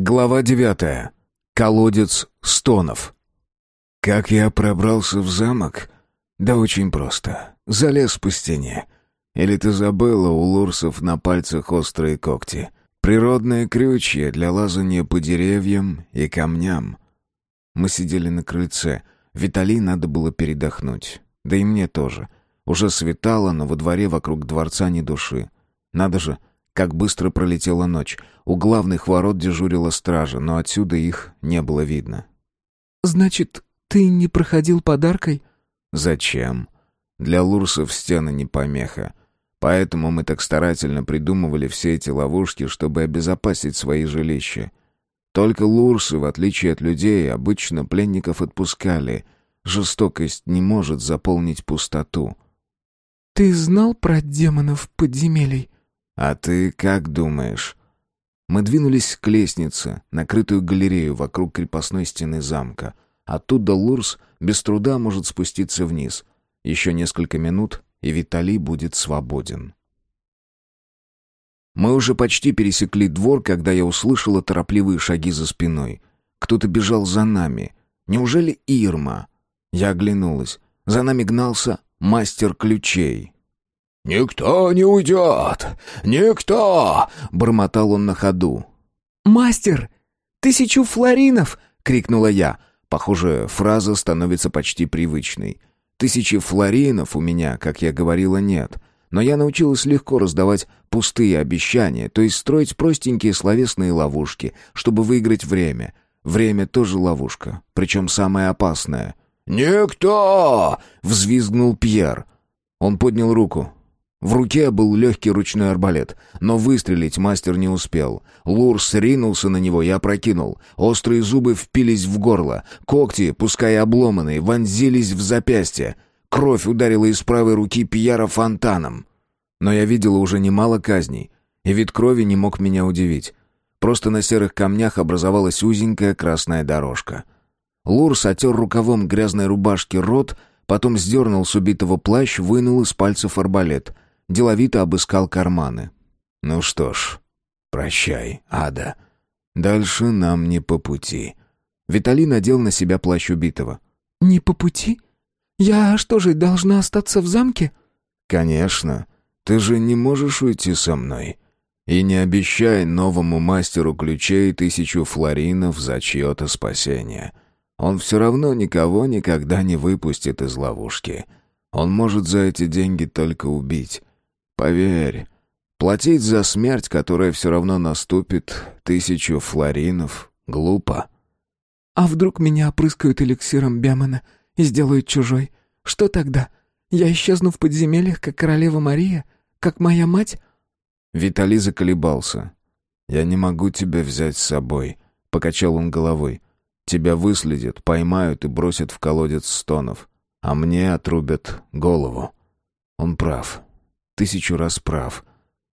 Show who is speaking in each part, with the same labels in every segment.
Speaker 1: Глава девятая. Колодец стонов. Как я пробрался в замок? Да очень просто. Залез по стене. Или ты забыла, у лурсов на пальцах острые когти. Природные крючья для лазания по деревьям и камням. Мы сидели на крыльце. Виталий надо было передохнуть. Да и мне тоже. Уже светало, но во дворе вокруг дворца ни души. Надо же, как быстро пролетела ночь. У главных ворот дежурила стража, но отсюда их не было видно.
Speaker 2: «Значит, ты не проходил подаркой?»
Speaker 1: «Зачем? Для лурсов стены не помеха. Поэтому мы так старательно придумывали все эти ловушки, чтобы обезопасить свои жилища. Только лурсы, в отличие от людей, обычно пленников отпускали. Жестокость не может заполнить пустоту».
Speaker 2: «Ты знал про демонов подземелий?»
Speaker 1: «А ты как думаешь?» Мы двинулись к лестнице, накрытую галерею вокруг крепостной стены замка. Оттуда Лурс без труда может спуститься вниз. Еще несколько минут, и Виталий будет свободен. Мы уже почти пересекли двор, когда я услышала торопливые шаги за спиной. Кто-то бежал за нами. Неужели Ирма? Я оглянулась. За нами гнался мастер ключей.
Speaker 3: «Никто не уйдет! Никто!» — бормотал он на ходу.
Speaker 2: «Мастер! Тысячу флоринов!» — крикнула я.
Speaker 1: Похоже, фраза становится почти привычной. Тысячи флоринов у меня, как я говорила, нет. Но я научилась легко раздавать пустые обещания, то есть строить простенькие словесные ловушки, чтобы выиграть время. Время тоже ловушка, причем самая опасная.
Speaker 3: «Никто!»
Speaker 1: — взвизгнул Пьер. Он поднял руку. В руке был легкий ручной арбалет, но выстрелить мастер не успел. Лурс ринулся на него и опрокинул. Острые зубы впились в горло. Когти, пускай обломанные, вонзились в запястье. Кровь ударила из правой руки Пьера фонтаном. Но я видела уже немало казней, и вид крови не мог меня удивить. Просто на серых камнях образовалась узенькая красная дорожка. Лурс отер рукавом грязной рубашки рот, потом сдернул с убитого плащ, вынул из пальцев арбалет — деловито обыскал карманы. «Ну что ж, прощай, Ада. Дальше нам не по пути». Виталий надел на себя плащ убитого.
Speaker 2: «Не по пути? Я что же, должна остаться в замке?»
Speaker 1: «Конечно. Ты же не можешь уйти со мной. И не обещай новому мастеру ключей тысячу флоринов за чье-то спасение. Он все равно никого никогда не выпустит из ловушки. Он может за эти деньги только убить. Поверь, платить за смерть, которая все равно наступит, тысячу флоринов, глупо.
Speaker 2: А вдруг меня опрыскают эликсиром Бямена и сделают чужой? Что тогда? Я исчезну в подземельях, как королева Мария? Как моя мать?
Speaker 1: Виталий заколебался. «Я не могу тебя взять с собой», — покачал он головой. «Тебя выследят, поймают и бросят в колодец стонов, а мне отрубят голову». Он прав тысячу раз прав.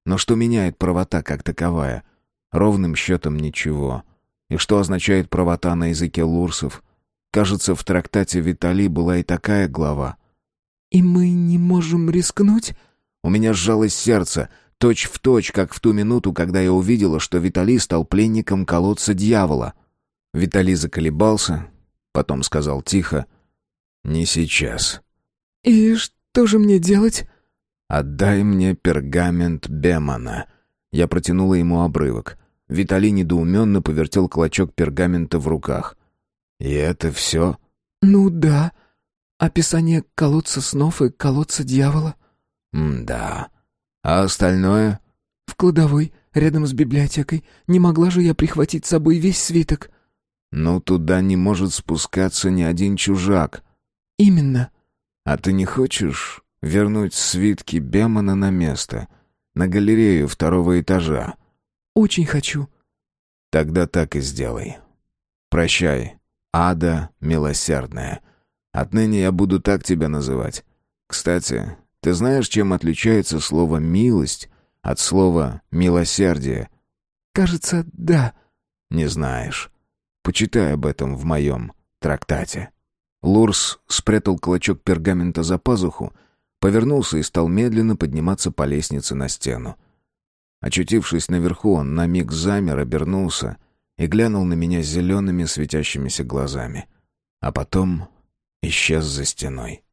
Speaker 1: Но что меняет правота как таковая? Ровным счетом ничего. И что означает правота на языке лурсов? Кажется, в трактате Витали была и такая глава.
Speaker 2: «И мы не можем рискнуть?»
Speaker 1: У меня сжалось сердце, точь в точь, как в ту минуту, когда я увидела, что Витали стал пленником колодца дьявола. Витали заколебался, потом сказал тихо, «Не сейчас».
Speaker 2: «И что же мне делать?»
Speaker 1: «Отдай мне пергамент Бемана». Я протянула ему обрывок. Виталий недоуменно повертел клочок пергамента в руках. «И это все?»
Speaker 2: «Ну да. Описание колодца снов и колодца дьявола».
Speaker 1: «Да. А остальное?»
Speaker 2: «В кладовой, рядом с библиотекой. Не могла же я прихватить с собой весь свиток?»
Speaker 1: «Ну, туда не может спускаться ни один чужак».
Speaker 2: «Именно».
Speaker 1: «А ты не хочешь вернуть свитки Бемана на место, на галерею второго этажа.
Speaker 2: Очень хочу.
Speaker 1: Тогда так и сделай. Прощай, Ада милосердная. Отныне я буду так тебя называть. Кстати, ты знаешь, чем отличается слово «милость» от слова «милосердие»?
Speaker 2: Кажется, да.
Speaker 1: Не знаешь. Почитай об этом в моем трактате. Лурс спрятал клочок пергамента за пазуху Повернулся и стал медленно подниматься по лестнице на стену. Очутившись наверху, он на миг замер, обернулся и глянул на меня зелеными светящимися глазами. А потом исчез за стеной.